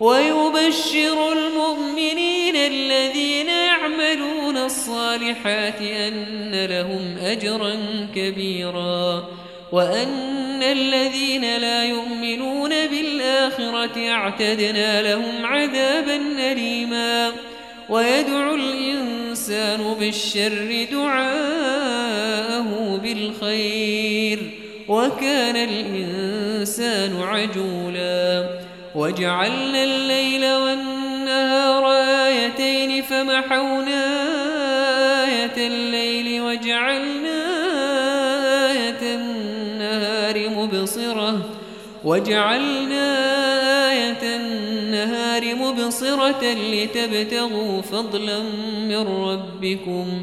ويبشر المؤمنين الذين يعملون الصالحات أن لهم أجرا كبيرا وأن الذين لا يؤمنون بالآخرة اعتدنا لهم عذابا أليما. ويدعو الإنسان بالشر دعاءه بالخير وكان الإنسان عجولا. وجعلنا الليل والنهار آيتين فمحونا آية الليل وجعلنا آية النهار مبصرة. وجعلنا آية النهار مبصرة لتبتغوا فضلا من ربكم.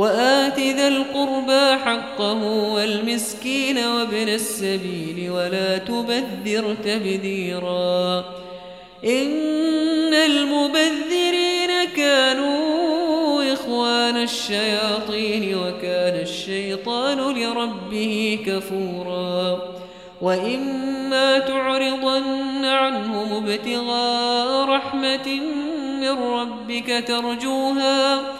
وآت ذا القربى حقه والمسكين وابن السبيل ولا تبذر تبذيرا. إن المبذرين كانوا إخوان الشياطين وكان الشيطان لربه كفورا. وإما تعرضن عنهم ابتغاء رحمة من ربك ترجوها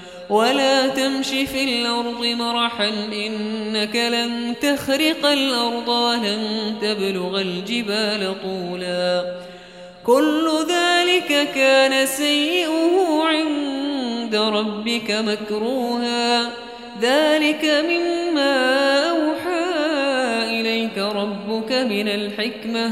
ولا تمش في الأرض مرحا إنك لن تخرق الأرض ولن تبلغ الجبال طولا. كل ذلك كان سيئه عند ربك مكروها. ذلك مما أوحى إليك ربك من الحكمة.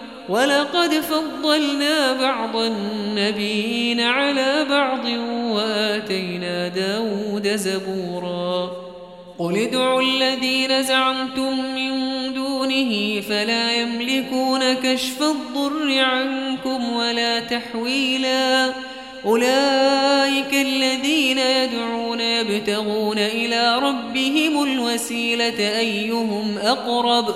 ولقد فضلنا بعض النبيين على بعض وآتينا داود زبورا. قل ادعوا الذين زعمتم من دونه فلا يملكون كشف الضر عنكم ولا تحويلا. أولئك الذين يدعون يبتغون إلى ربهم الوسيلة أيهم أقرب؟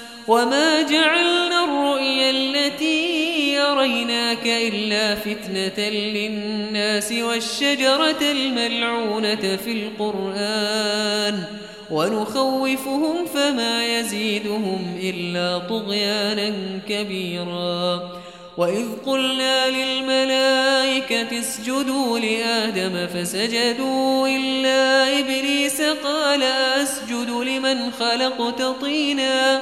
وما جعلنا الرؤيا التي يريناك إلا فتنة للناس والشجرة الملعونة في القرآن ونخوفهم فما يزيدهم إلا طغيانا كبيرا وإذ قلنا للملائكة اسجدوا لآدم فسجدوا إلا إبليس قال أسجد لمن خلقت طيناً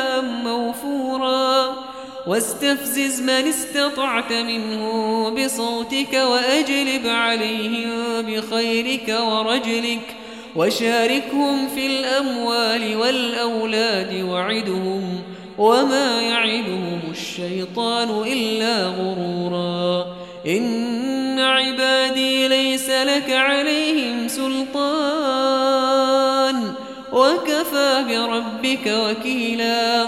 موفورا واستفزز من استطعت منه بصوتك وأجلب عليهم بخيرك ورجلك وشاركهم في الأموال والأولاد وعدهم وما يعدهم الشيطان إلا غرورا. إن عبادي ليس لك عليهم سلطان وكفى بربك وكيلا.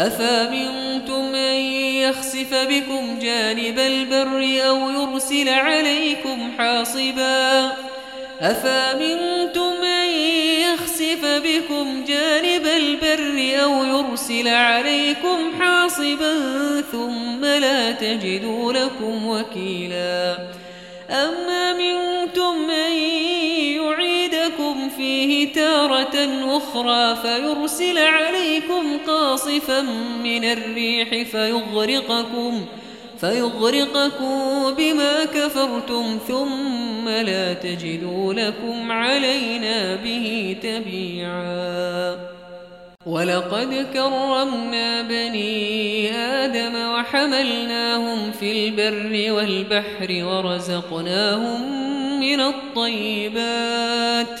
أفامنتم أن يخسف بكم جانب البر أو يرسل عليكم حاصباً؟ أفامنتم أن يخسف بكم جانب البر أو يرسل عليكم حاصبا ثم لا تجدوا لكم وكيلا؟ أم أمنتم أن يعيدكم فيه تارة أخرى فيرسل عليكم قاصفا من الريح فيغرقكم ۖ فيغرقكم بما كفرتم ثم لا تجدوا لكم علينا به تبيعا. ولقد كرمنا بني آدم وحملناهم في البر والبحر ورزقناهم من الطيبات.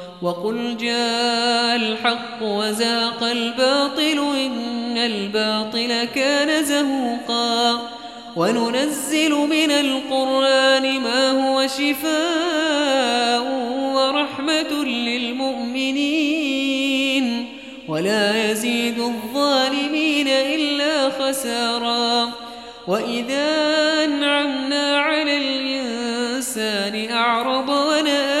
وقل جاء الحق وزاق الباطل إن الباطل كان زهوقا وننزل من القرآن ما هو شفاء ورحمة للمؤمنين ولا يزيد الظالمين إلا خسارا وإذا أنعمنا على الإنسان أعرض ونأى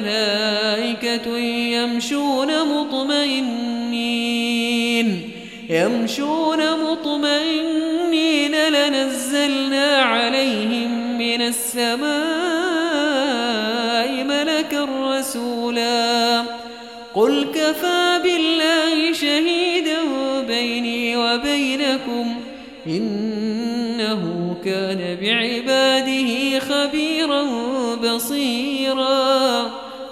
ملائكة يمشون مطمئنين. يمشون مطمئنين. لنزلنا عليهم من السماء ملكا رسولا. قل كفى بالله شهيدا بيني وبينكم. إنه كان بعباده خبيرا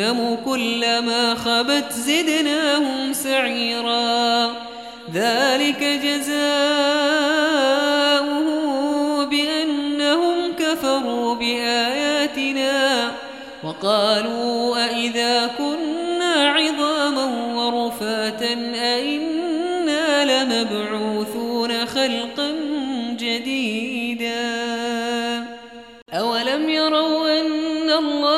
جهنم كلما خبت زدناهم سعيرا. ذلك جزاؤه بأنهم كفروا بآياتنا. وقالوا أئذا كنا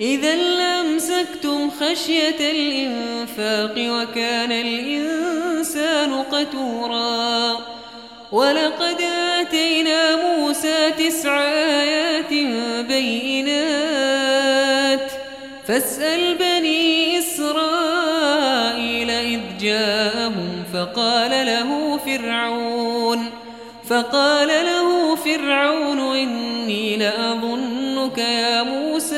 إذا لأمسكتم خشية الإنفاق وكان الإنسان قتورا. ولقد آتينا موسى تسع آيات بينات. فاسأل بني إسرائيل إذ جاءهم فقال له فرعون فقال له فرعون إني لأظنك يا موسى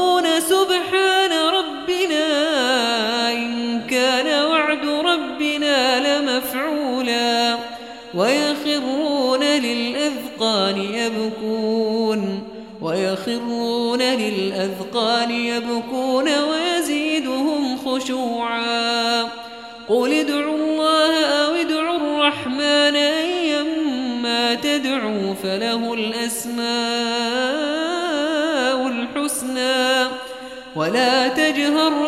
ويخرون للأذقان يبكون ويخرون للأذقان يبكون ويزيدهم خشوعا قل ادعوا الله أو ادعوا الرحمن أيما تدعوا فله الأسماء الحسنى ولا تجهر